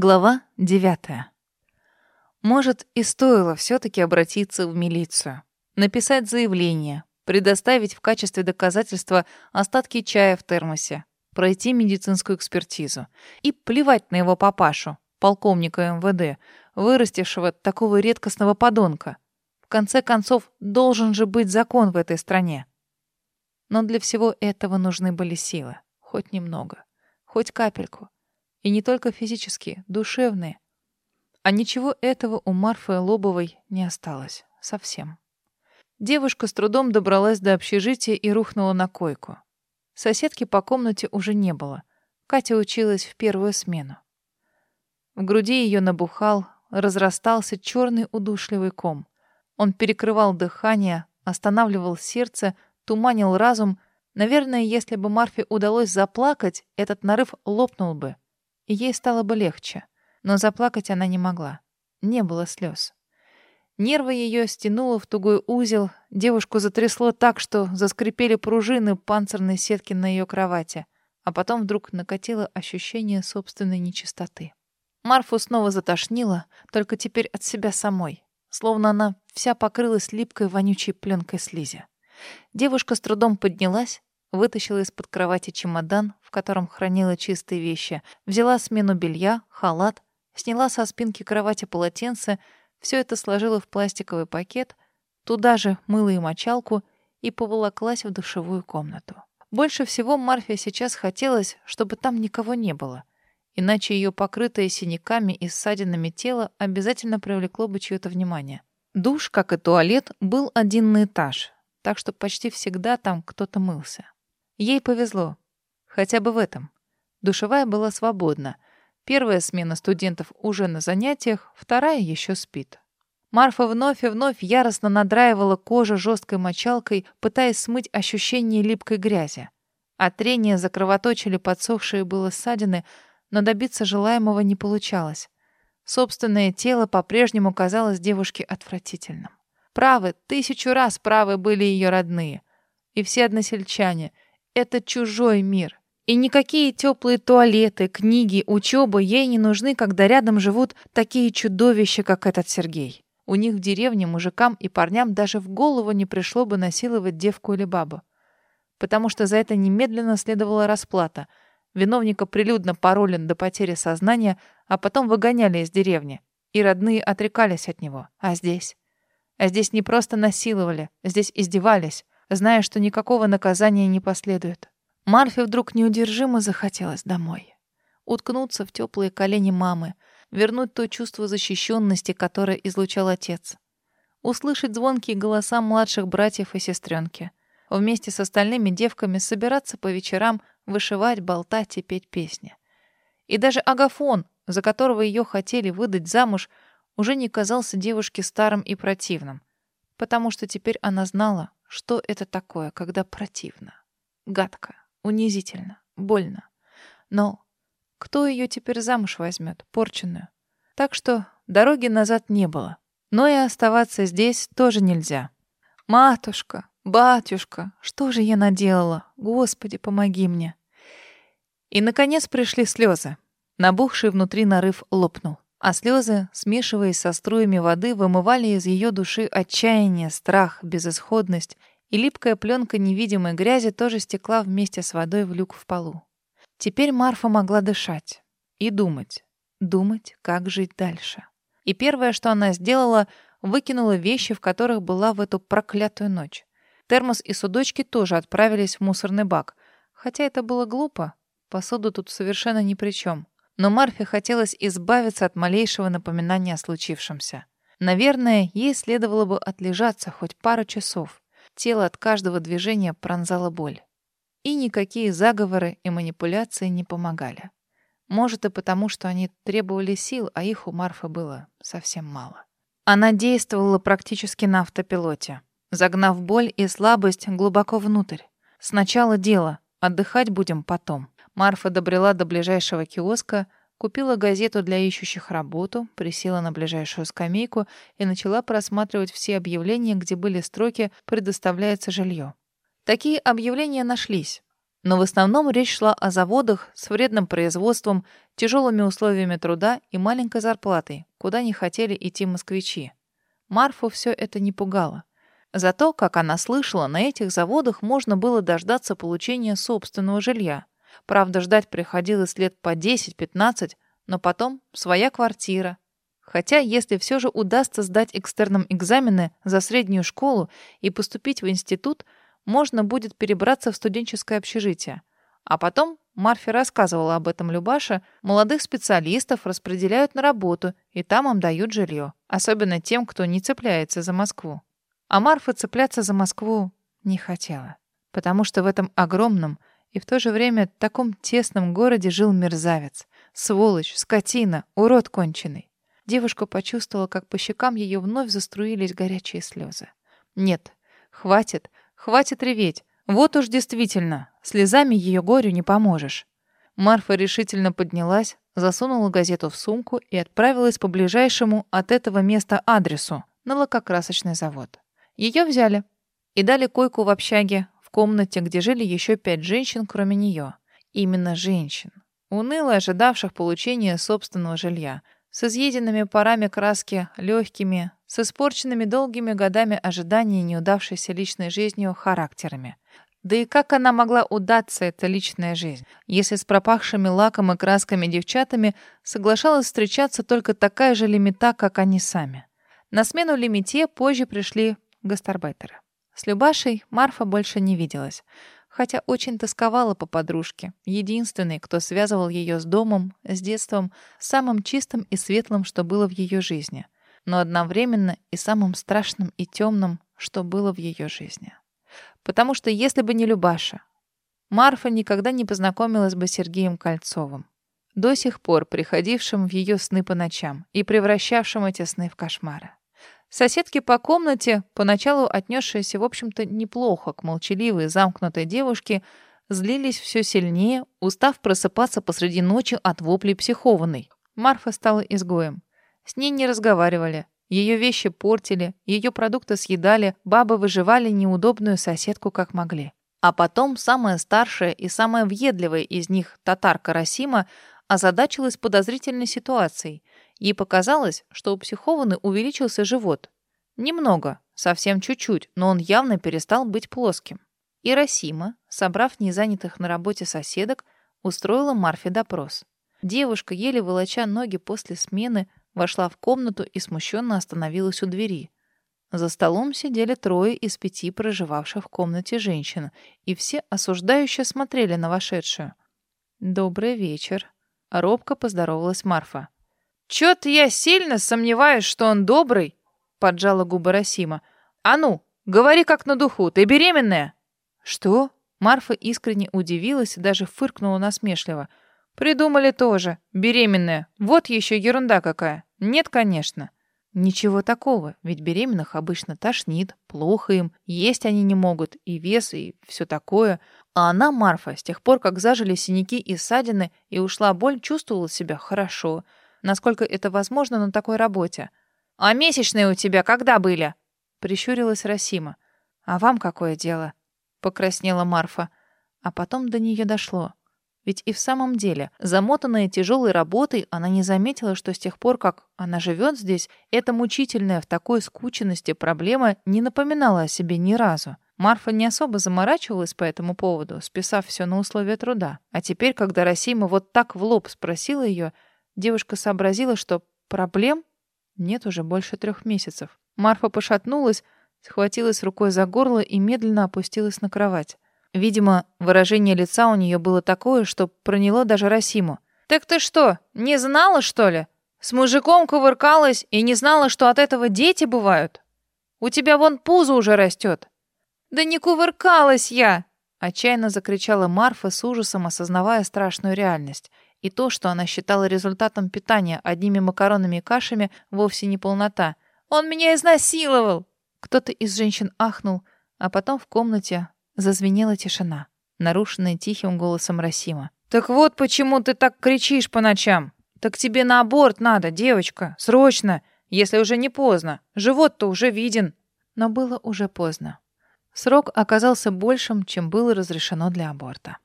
Глава девятая. Может, и стоило все-таки обратиться в милицию, написать заявление, предоставить в качестве доказательства остатки чая в термосе, пройти медицинскую экспертизу и плевать на его папашу, полковника МВД, вырастившего такого редкостного подонка. В конце концов, должен же быть закон в этой стране. Но для всего этого нужны были силы, хоть немного, хоть капельку. И не только физические, душевные. А ничего этого у Марфы Лобовой не осталось. Совсем. Девушка с трудом добралась до общежития и рухнула на койку. Соседки по комнате уже не было. Катя училась в первую смену. В груди ее набухал, разрастался черный удушливый ком. Он перекрывал дыхание, останавливал сердце, туманил разум. Наверное, если бы Марфе удалось заплакать, этот нарыв лопнул бы и ей стало бы легче. Но заплакать она не могла. Не было слез. Нервы ее стянуло в тугой узел, девушку затрясло так, что заскрипели пружины панцирной сетки на ее кровати, а потом вдруг накатило ощущение собственной нечистоты. Марфу снова затошнило, только теперь от себя самой, словно она вся покрылась липкой вонючей пленкой слизи. Девушка с трудом поднялась, Вытащила из-под кровати чемодан, в котором хранила чистые вещи, взяла смену белья, халат, сняла со спинки кровати полотенце, все это сложила в пластиковый пакет, туда же мыло и мочалку и поволоклась в душевую комнату. Больше всего Марфе сейчас хотелось, чтобы там никого не было, иначе ее покрытое синяками и ссадинами тело обязательно привлекло бы чье-то внимание. Душ, как и туалет, был один на этаж, так что почти всегда там кто-то мылся. Ей повезло. Хотя бы в этом. Душевая была свободна. Первая смена студентов уже на занятиях, вторая еще спит. Марфа вновь и вновь яростно надраивала кожу жесткой мочалкой, пытаясь смыть ощущение липкой грязи. От трения закровоточили подсохшие было ссадины, но добиться желаемого не получалось. Собственное тело по-прежнему казалось девушке отвратительным. Правы, тысячу раз правы были ее родные. И все односельчане — это чужой мир. И никакие теплые туалеты, книги, учеба ей не нужны, когда рядом живут такие чудовища, как этот Сергей. У них в деревне мужикам и парням даже в голову не пришло бы насиловать девку или бабу. Потому что за это немедленно следовала расплата. Виновника прилюдно паролен до потери сознания, а потом выгоняли из деревни. И родные отрекались от него. А здесь? А здесь не просто насиловали, здесь издевались зная, что никакого наказания не последует. Марфе вдруг неудержимо захотелось домой. Уткнуться в теплые колени мамы, вернуть то чувство защищенности, которое излучал отец. Услышать звонкие голоса младших братьев и сестренки. Вместе с остальными девками собираться по вечерам, вышивать, болтать и петь песни. И даже Агафон, за которого ее хотели выдать замуж, уже не казался девушке старым и противным, потому что теперь она знала, что это такое, когда противно, гадко, унизительно, больно. Но кто ее теперь замуж возьмет, порченную? Так что дороги назад не было. Но и оставаться здесь тоже нельзя. Матушка, батюшка, что же я наделала? Господи, помоги мне. И, наконец, пришли слезы. Набухший внутри нарыв лопнул а слезы, смешиваясь со струями воды, вымывали из ее души отчаяние, страх, безысходность, и липкая пленка невидимой грязи тоже стекла вместе с водой в люк в полу. Теперь Марфа могла дышать и думать, думать, как жить дальше. И первое, что она сделала, выкинула вещи, в которых была в эту проклятую ночь. Термос и судочки тоже отправились в мусорный бак, хотя это было глупо, посуду тут совершенно ни при чем но Марфе хотелось избавиться от малейшего напоминания о случившемся. Наверное, ей следовало бы отлежаться хоть пару часов. Тело от каждого движения пронзало боль. И никакие заговоры и манипуляции не помогали. Может, и потому, что они требовали сил, а их у Марфы было совсем мало. Она действовала практически на автопилоте, загнав боль и слабость глубоко внутрь. Сначала дело, отдыхать будем потом. Марфа добрела до ближайшего киоска, купила газету для ищущих работу, присела на ближайшую скамейку и начала просматривать все объявления, где были строки «Предоставляется жилье». Такие объявления нашлись. Но в основном речь шла о заводах с вредным производством, тяжелыми условиями труда и маленькой зарплатой, куда не хотели идти москвичи. Марфу все это не пугало. Зато, как она слышала, на этих заводах можно было дождаться получения собственного жилья. Правда, ждать приходилось лет по 10-15, но потом своя квартира. Хотя, если все же удастся сдать экстерном экзамены за среднюю школу и поступить в институт, можно будет перебраться в студенческое общежитие. А потом, Марфе рассказывала об этом Любаша, молодых специалистов распределяют на работу, и там им дают жилье. Особенно тем, кто не цепляется за Москву. А Марфа цепляться за Москву не хотела. Потому что в этом огромном и в то же время таком тесном городе жил мерзавец. Сволочь, скотина, урод конченый. Девушка почувствовала, как по щекам ее вновь заструились горячие слезы. Нет, хватит, хватит реветь. Вот уж действительно, слезами ее горю не поможешь. Марфа решительно поднялась, засунула газету в сумку и отправилась по ближайшему от этого места адресу на лакокрасочный завод. Ее взяли и дали койку в общаге, в комнате, где жили еще пять женщин, кроме нее. Именно женщин. Уныло ожидавших получения собственного жилья, с изъеденными парами краски, легкими, с испорченными долгими годами ожидания неудавшейся личной жизнью характерами. Да и как она могла удаться, эта личная жизнь, если с пропахшими лаком и красками девчатами соглашалась встречаться только такая же лимита, как они сами? На смену лимите позже пришли гастарбайтеры. С Любашей Марфа больше не виделась, хотя очень тосковала по подружке, единственной, кто связывал ее с домом, с детством, самым чистым и светлым, что было в ее жизни, но одновременно и самым страшным и темным, что было в ее жизни. Потому что если бы не Любаша, Марфа никогда не познакомилась бы с Сергеем Кольцовым, до сих пор приходившим в ее сны по ночам и превращавшим эти сны в кошмары. Соседки по комнате, поначалу отнесшиеся, в общем-то, неплохо к молчаливой, замкнутой девушке, злились все сильнее, устав просыпаться посреди ночи от воплей психованной. Марфа стала изгоем. С ней не разговаривали. Ее вещи портили, ее продукты съедали, бабы выживали неудобную соседку как могли. А потом самая старшая и самая въедливая из них, татарка Расима, озадачилась подозрительной ситуацией. Ей показалось, что у психованы увеличился живот. Немного, совсем чуть-чуть, но он явно перестал быть плоским. И Расима, собрав незанятых на работе соседок, устроила Марфе допрос. Девушка, еле волоча ноги после смены, вошла в комнату и смущенно остановилась у двери. За столом сидели трое из пяти проживавших в комнате женщин, и все осуждающе смотрели на вошедшую. «Добрый вечер», — робко поздоровалась Марфа. «Чё-то я сильно сомневаюсь, что он добрый», — поджала губы Расима. «А ну, говори как на духу, ты беременная?» «Что?» Марфа искренне удивилась и даже фыркнула насмешливо. «Придумали тоже. Беременная. Вот еще ерунда какая. Нет, конечно». Ничего такого, ведь беременных обычно тошнит, плохо им, есть они не могут, и вес, и все такое. А она, Марфа, с тех пор, как зажили синяки и ссадины, и ушла боль, чувствовала себя хорошо насколько это возможно на такой работе. «А месячные у тебя когда были?» — прищурилась Расима. «А вам какое дело?» — покраснела Марфа. А потом до нее дошло. Ведь и в самом деле, замотанная тяжелой работой, она не заметила, что с тех пор, как она живет здесь, эта мучительная в такой скученности проблема не напоминала о себе ни разу. Марфа не особо заморачивалась по этому поводу, списав все на условия труда. А теперь, когда Расима вот так в лоб спросила ее, Девушка сообразила, что проблем нет уже больше трех месяцев. Марфа пошатнулась, схватилась рукой за горло и медленно опустилась на кровать. Видимо, выражение лица у нее было такое, что проняло даже Расиму. «Так ты что, не знала, что ли? С мужиком кувыркалась и не знала, что от этого дети бывают? У тебя вон пузо уже растет». «Да не кувыркалась я!» Отчаянно закричала Марфа с ужасом, осознавая страшную реальность. И то, что она считала результатом питания одними макаронами и кашами, вовсе не полнота. «Он меня изнасиловал!» Кто-то из женщин ахнул, а потом в комнате зазвенела тишина, нарушенная тихим голосом Расима. «Так вот почему ты так кричишь по ночам. Так тебе на аборт надо, девочка, срочно, если уже не поздно. Живот-то уже виден». Но было уже поздно. Срок оказался большим, чем было разрешено для аборта.